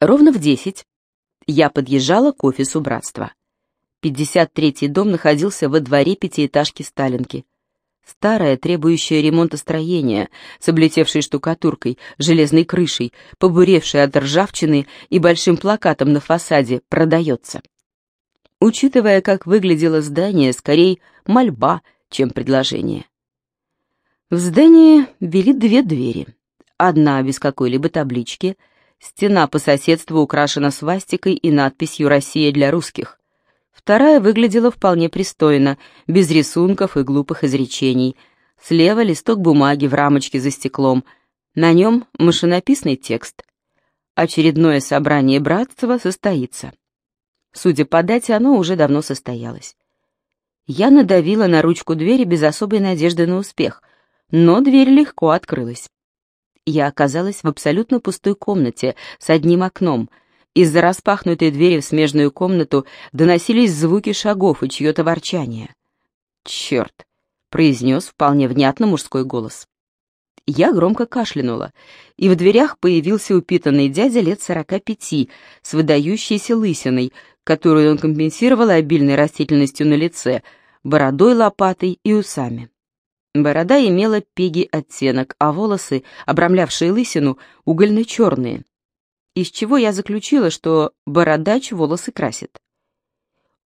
Ровно в десять я подъезжала к офису братства. 53-й дом находился во дворе пятиэтажки Сталинки. Старое, требующее ремонта строение, с облетевшей штукатуркой, железной крышей, побуревшей от ржавчины и большим плакатом на фасаде «Продается». Учитывая, как выглядело здание, скорее мольба, чем предложение. В здании вели две двери. Одна без какой-либо таблички, стена по соседству украшена свастикой и надписью «Россия для русских». Вторая выглядела вполне пристойно, без рисунков и глупых изречений. Слева листок бумаги в рамочке за стеклом. На нем машинописный текст. Очередное собрание братства состоится. Судя по дате, оно уже давно состоялось. Я надавила на ручку двери без особой надежды на успех, но дверь легко открылась. Я оказалась в абсолютно пустой комнате с одним окном. Из-за распахнутой двери в смежную комнату доносились звуки шагов и чье-то ворчание. «Черт!» — произнес вполне внятно мужской голос. Я громко кашлянула, и в дверях появился упитанный дядя лет сорока пяти с выдающейся лысиной, которую он компенсировал обильной растительностью на лице, бородой лопатой и усами. Борода имела пеги оттенок, а волосы, обрамлявшие лысину, угольно-черные, из чего я заключила, что бородач волосы красит.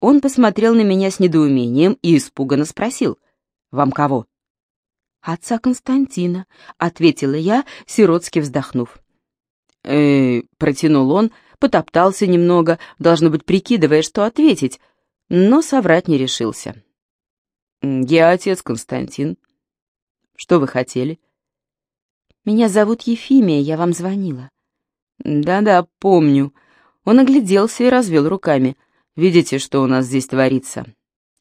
Он посмотрел на меня с недоумением и испуганно спросил, «Вам кого?» «Отца Константина», — ответила я, сиротски вздохнув. э протянул он, потоптался немного, должно быть, прикидывая, что ответить, но соврать не решился. «Я отец Константин», что вы хотели?» «Меня зовут Ефимия, я вам звонила». «Да-да, помню». Он огляделся и развел руками. «Видите, что у нас здесь творится?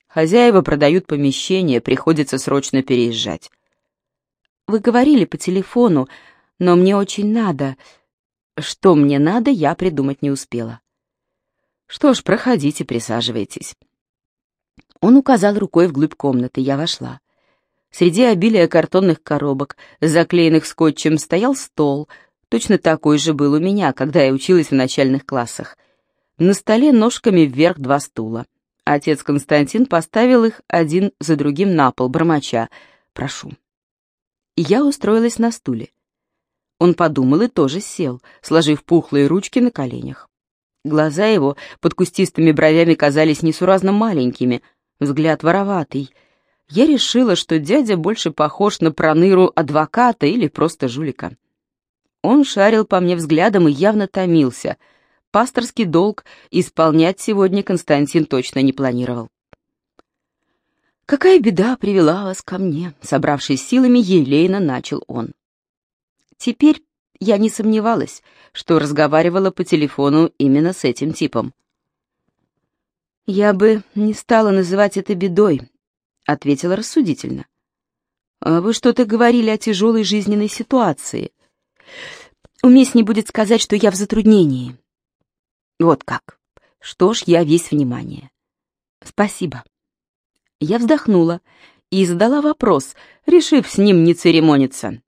Хозяева продают помещение, приходится срочно переезжать». «Вы говорили по телефону, но мне очень надо...» Что мне надо, я придумать не успела. «Что ж, проходите, присаживайтесь». Он указал рукой вглубь комнаты, я вошла. Среди обилия картонных коробок, заклеенных скотчем, стоял стол. Точно такой же был у меня, когда я училась в начальных классах. На столе ножками вверх два стула. Отец Константин поставил их один за другим на пол, бормоча. «Прошу». Я устроилась на стуле. Он подумал и тоже сел, сложив пухлые ручки на коленях. Глаза его под кустистыми бровями казались несуразно маленькими, взгляд вороватый — я решила, что дядя больше похож на проныру адвоката или просто жулика. Он шарил по мне взглядом и явно томился. Пасторский долг исполнять сегодня Константин точно не планировал. «Какая беда привела вас ко мне?» Собравшись силами, елейно начал он. Теперь я не сомневалась, что разговаривала по телефону именно с этим типом. Я бы не стала называть это бедой, ответила рассудительно. «А «Вы что-то говорили о тяжелой жизненной ситуации. Уместнее будет сказать, что я в затруднении». «Вот как. Что ж, я весь внимание». «Спасибо». Я вздохнула и задала вопрос, решив с ним не церемониться.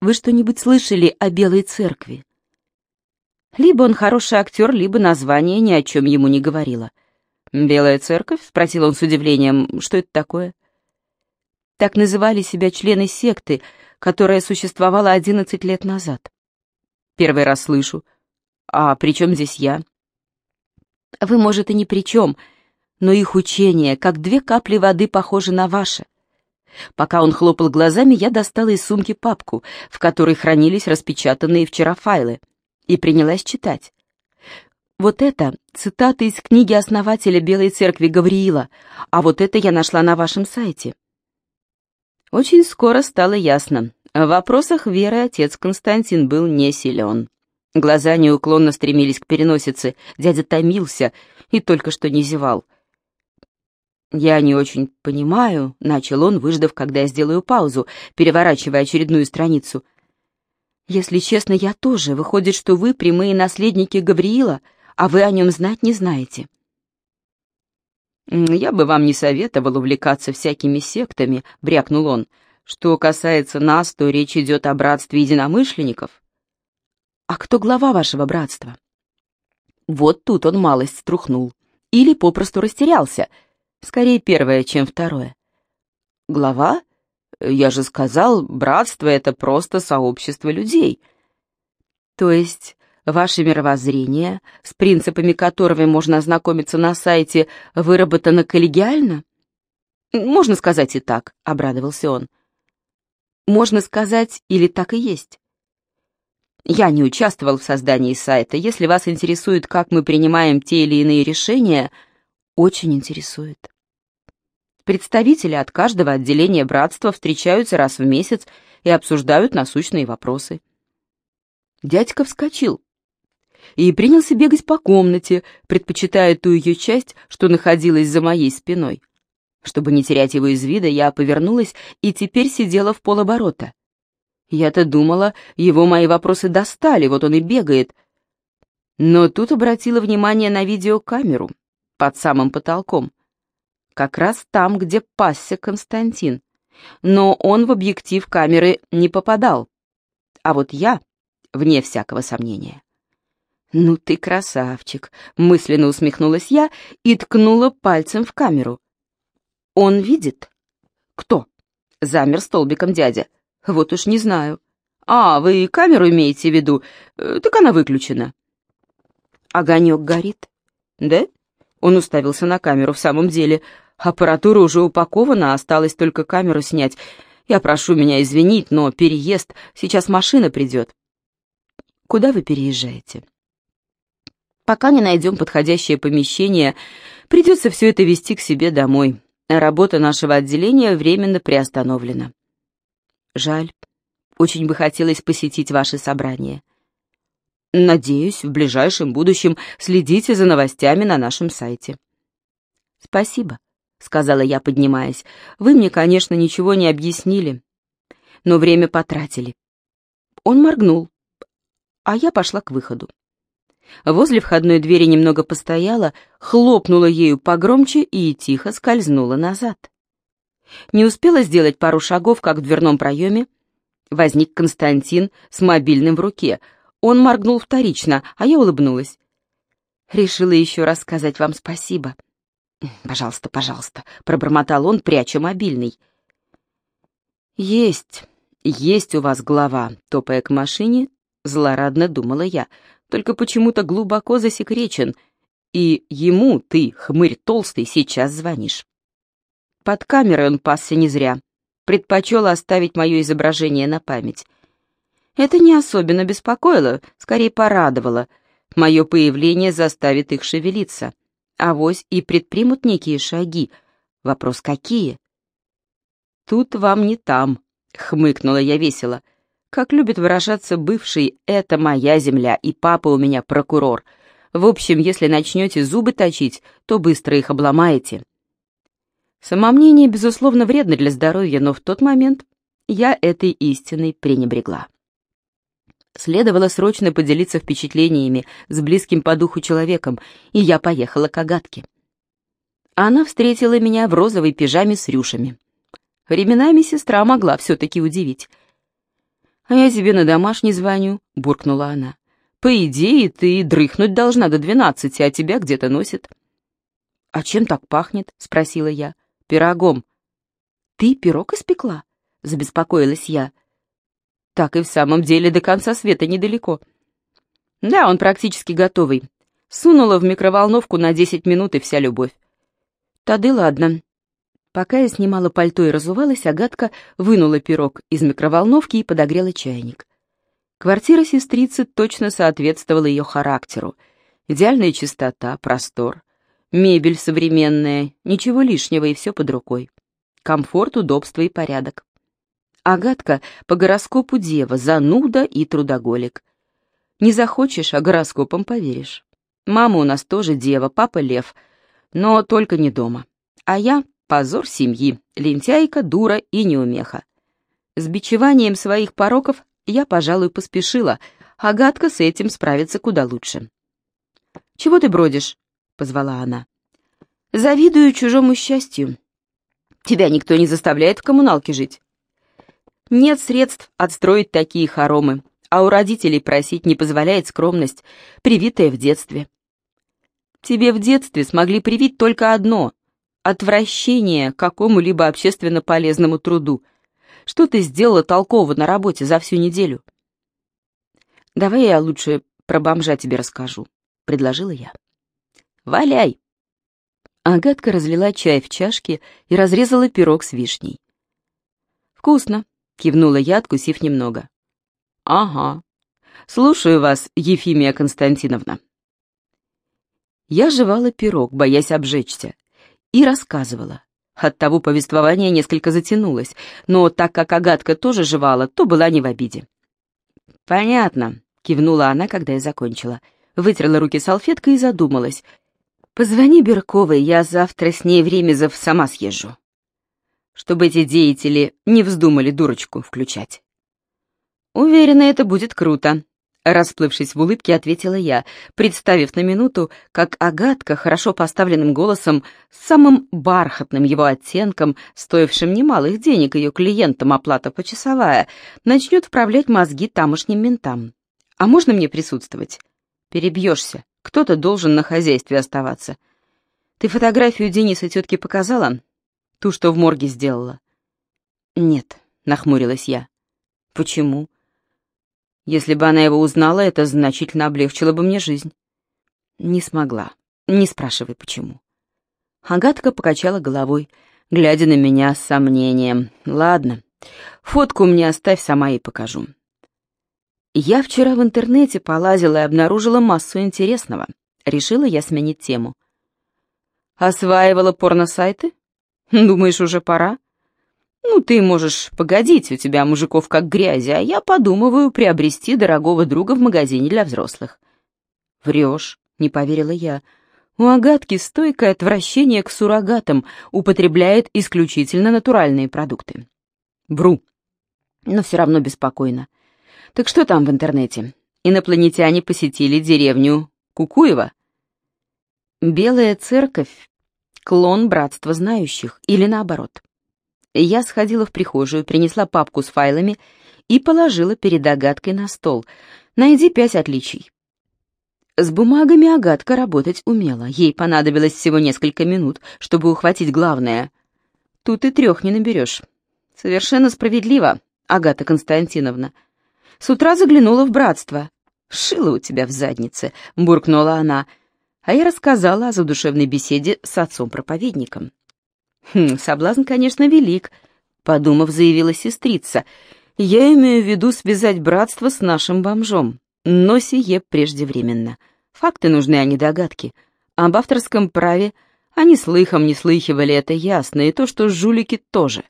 «Вы что-нибудь слышали о Белой Церкви?» Либо он хороший актер, либо название ни о чем ему не говорило. «Белая церковь?» — спросил он с удивлением. «Что это такое?» Так называли себя члены секты, которая существовала одиннадцать лет назад. Первый раз слышу. А при чем здесь я? Вы, может, и ни при чем, но их учение, как две капли воды, похоже на ваше. Пока он хлопал глазами, я достала из сумки папку, в которой хранились распечатанные вчера файлы, и принялась читать. Вот это цитата из книги основателя Белой Церкви Гавриила, а вот это я нашла на вашем сайте. Очень скоро стало ясно. В вопросах веры отец Константин был не силен. Глаза неуклонно стремились к переносице, дядя томился и только что не зевал. «Я не очень понимаю», — начал он, выждав, когда я сделаю паузу, переворачивая очередную страницу. «Если честно, я тоже. Выходит, что вы прямые наследники Гавриила, а вы о нем знать не знаете». «Я бы вам не советовал увлекаться всякими сектами», — брякнул он. «Что касается нас, то речь идет о братстве единомышленников». «А кто глава вашего братства?» Вот тут он малость струхнул. Или попросту растерялся. Скорее первое, чем второе. Глава? Я же сказал, братство — это просто сообщество людей. То есть ваше мировоззрение, с принципами которого можно ознакомиться на сайте, выработано коллегиально? Можно сказать и так, — обрадовался он. Можно сказать, или так и есть. Я не участвовал в создании сайта. Если вас интересует, как мы принимаем те или иные решения, очень интересует. Представители от каждого отделения братства встречаются раз в месяц и обсуждают насущные вопросы. Дядька вскочил и принялся бегать по комнате, предпочитая ту ее часть, что находилась за моей спиной. Чтобы не терять его из вида, я повернулась и теперь сидела в полоборота. Я-то думала, его мои вопросы достали, вот он и бегает. Но тут обратила внимание на видеокамеру под самым потолком. Как раз там, где пасся Константин. Но он в объектив камеры не попадал. А вот я, вне всякого сомнения. «Ну ты красавчик!» — мысленно усмехнулась я и ткнула пальцем в камеру. «Он видит?» «Кто?» — замер столбиком дядя. Вот уж не знаю. А, вы камеру имеете в виду? Э, так она выключена. Огонек горит. Да? Он уставился на камеру в самом деле. Аппаратура уже упакована, осталось только камеру снять. Я прошу меня извинить, но переезд, сейчас машина придет. Куда вы переезжаете? Пока не найдем подходящее помещение, придется все это вести к себе домой. Работа нашего отделения временно приостановлена. Жаль. Очень бы хотелось посетить ваше собрание. Надеюсь, в ближайшем будущем следите за новостями на нашем сайте. Спасибо, сказала я, поднимаясь. Вы мне, конечно, ничего не объяснили, но время потратили. Он моргнул, а я пошла к выходу. Возле входной двери немного постояла, хлопнула ею погромче и тихо скользнула назад. Не успела сделать пару шагов, как в дверном проеме возник Константин с мобильным в руке. Он моргнул вторично, а я улыбнулась. Решила еще раз сказать вам спасибо. «Пожалуйста, пожалуйста», — пробормотал он, пряча мобильный. «Есть, есть у вас глава», — топая к машине, злорадно думала я, только почему-то глубоко засекречен, и ему ты, хмырь толстый, сейчас звонишь. Под камерой он пасся не зря. Предпочел оставить мое изображение на память. Это не особенно беспокоило, скорее порадовало. Мое появление заставит их шевелиться. Авось и предпримут некие шаги. Вопрос какие? «Тут вам не там», — хмыкнула я весело. «Как любит выражаться бывший, это моя земля, и папа у меня прокурор. В общем, если начнете зубы точить, то быстро их обломаете». Самомнение, безусловно, вредно для здоровья, но в тот момент я этой истиной пренебрегла. Следовало срочно поделиться впечатлениями с близким по духу человеком, и я поехала к Агатке. Она встретила меня в розовой пижаме с рюшами. Временами сестра могла все-таки удивить. «А я тебе на домашний звоню», — буркнула она. «По идее, ты дрыхнуть должна до двенадцати, а тебя где-то носит». «А чем так пахнет?» — спросила я пирогом. «Ты пирог испекла?» — забеспокоилась я. «Так и в самом деле до конца света недалеко». «Да, он практически готовый. Сунула в микроволновку на десять минут и вся любовь». «Тады ладно». Пока я снимала пальто и разувалась, Агатка вынула пирог из микроволновки и подогрела чайник. Квартира сестрицы точно соответствовала ее характеру. Идеальная чистота, простор. Мебель современная, ничего лишнего и все под рукой. Комфорт, удобство и порядок. Агатка по гороскопу дева, зануда и трудоголик. Не захочешь, а гороскопом поверишь. Мама у нас тоже дева, папа лев, но только не дома. А я — позор семьи, лентяйка, дура и неумеха. С бичеванием своих пороков я, пожалуй, поспешила, Агатка с этим справится куда лучше. «Чего ты бродишь?» — позвала она. «Завидую чужому счастью. Тебя никто не заставляет в коммуналке жить. Нет средств отстроить такие хоромы, а у родителей просить не позволяет скромность, привитая в детстве. тебе в детстве смогли привить только одно — отвращение к какому-либо общественно полезному труду. Что ты сделала толково на работе за всю неделю? Давай я лучше про бомжа тебе расскажу, — предложила я. Валяй! Агатка разлила чай в чашке и разрезала пирог с вишней. «Вкусно», — кивнула я, откусив немного. «Ага. Слушаю вас, Ефимия Константиновна». Я жевала пирог, боясь обжечься, и рассказывала. Оттого повествование несколько затянулось, но так как Агатка тоже жевала, то была не в обиде. «Понятно», — кивнула она, когда я закончила. Вытерла руки салфеткой и задумалась. «Позвони Берковой, я завтра с ней в Ремезов сама съезжу» чтобы эти деятели не вздумали дурочку включать. «Уверена, это будет круто», — расплывшись в улыбке, ответила я, представив на минуту, как Агатка хорошо поставленным голосом, самым бархатным его оттенком, стоившим немалых денег ее клиентам оплата почасовая, начнет вправлять мозги тамошним ментам. «А можно мне присутствовать?» «Перебьешься. Кто-то должен на хозяйстве оставаться». «Ты фотографию Дениса тетке показала?» Ту, что в морге сделала. Нет, нахмурилась я. Почему? Если бы она его узнала, это значительно облегчило бы мне жизнь. Не смогла. Не спрашивай, почему. Агатка покачала головой, глядя на меня с сомнением. Ладно, фотку мне оставь, сама и покажу. Я вчера в интернете полазила и обнаружила массу интересного. Решила я сменить тему. Осваивала порно-сайты? Думаешь, уже пора? Ну, ты можешь погодить, у тебя мужиков как грязи, а я подумываю приобрести дорогого друга в магазине для взрослых. Врешь, не поверила я. У Агатки стойкое отвращение к суррогатам, употребляет исключительно натуральные продукты. Бру. Но все равно беспокойно. Так что там в интернете? Инопланетяне посетили деревню Кукуева? Белая церковь клон братства знающих, или наоборот. Я сходила в прихожую, принесла папку с файлами и положила перед Агаткой на стол. Найди пять отличий. С бумагами Агатка работать умела. Ей понадобилось всего несколько минут, чтобы ухватить главное. Тут и трех не наберешь. Совершенно справедливо, Агата Константиновна. С утра заглянула в братство. «Шила у тебя в заднице», — буркнула она, — а я рассказала о задушевной беседе с отцом-проповедником. «Хм, соблазн, конечно, велик», — подумав, заявила сестрица. «Я имею в виду связать братство с нашим бомжом, но сие преждевременно. Факты нужны, а не догадки. Об авторском праве они слыхом не слыхивали, это ясно, и то, что жулики тоже.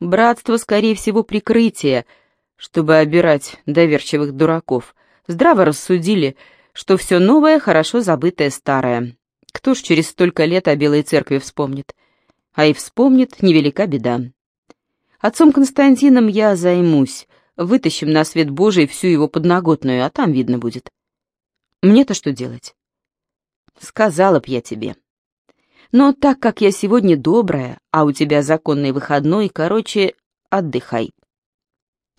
Братство, скорее всего, прикрытие, чтобы обирать доверчивых дураков. Здраво рассудили — что все новое хорошо забытое старое. Кто ж через столько лет о Белой Церкви вспомнит? А и вспомнит, невелика беда. Отцом Константином я займусь, вытащим на свет Божий всю его подноготную, а там видно будет. Мне-то что делать? Сказала б я тебе. Но так как я сегодня добрая, а у тебя законный выходной, короче, отдыхай.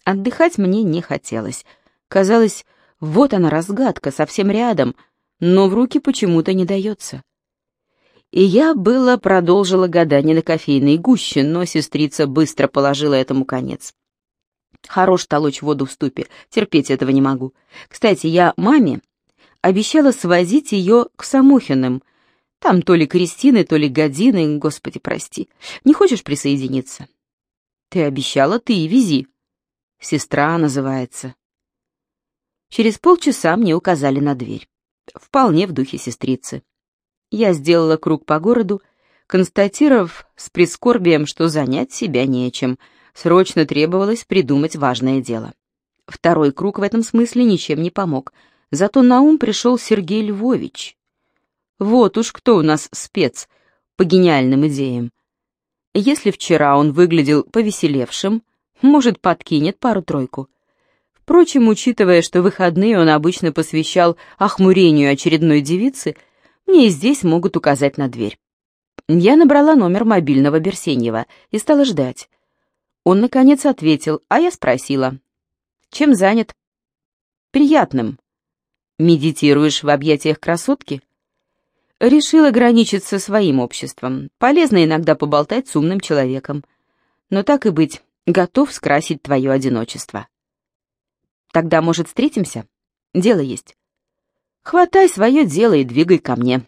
Отдыхать мне не хотелось. Казалось, вот она разгадка, совсем рядом, но в руки почему-то не дается. И я было продолжила гадание на кофейной гуще, но сестрица быстро положила этому конец. Хорош толочь воду в ступе, терпеть этого не могу. Кстати, я маме обещала свозить ее к Самохиным. Там то ли Кристины, то ли Годины, господи, прости. Не хочешь присоединиться? Ты обещала, ты и вези. Сестра называется. Через полчаса мне указали на дверь. Вполне в духе сестрицы. Я сделала круг по городу, констатировав с прискорбием, что занять себя нечем. Срочно требовалось придумать важное дело. Второй круг в этом смысле ничем не помог. Зато на ум пришел Сергей Львович. Вот уж кто у нас спец по гениальным идеям. Если вчера он выглядел повеселевшим, может, подкинет пару-тройку. Впрочем, учитывая, что выходные он обычно посвящал охмурению очередной девицы, мне и здесь могут указать на дверь. Я набрала номер мобильного Берсеньева и стала ждать. Он, наконец, ответил, а я спросила. «Чем занят?» «Приятным». «Медитируешь в объятиях красотки?» Решил ограничиться своим обществом. Полезно иногда поболтать с умным человеком. Но так и быть, готов скрасить твое одиночество. Тогда, может, встретимся? Дело есть. Хватай свое дело и двигай ко мне.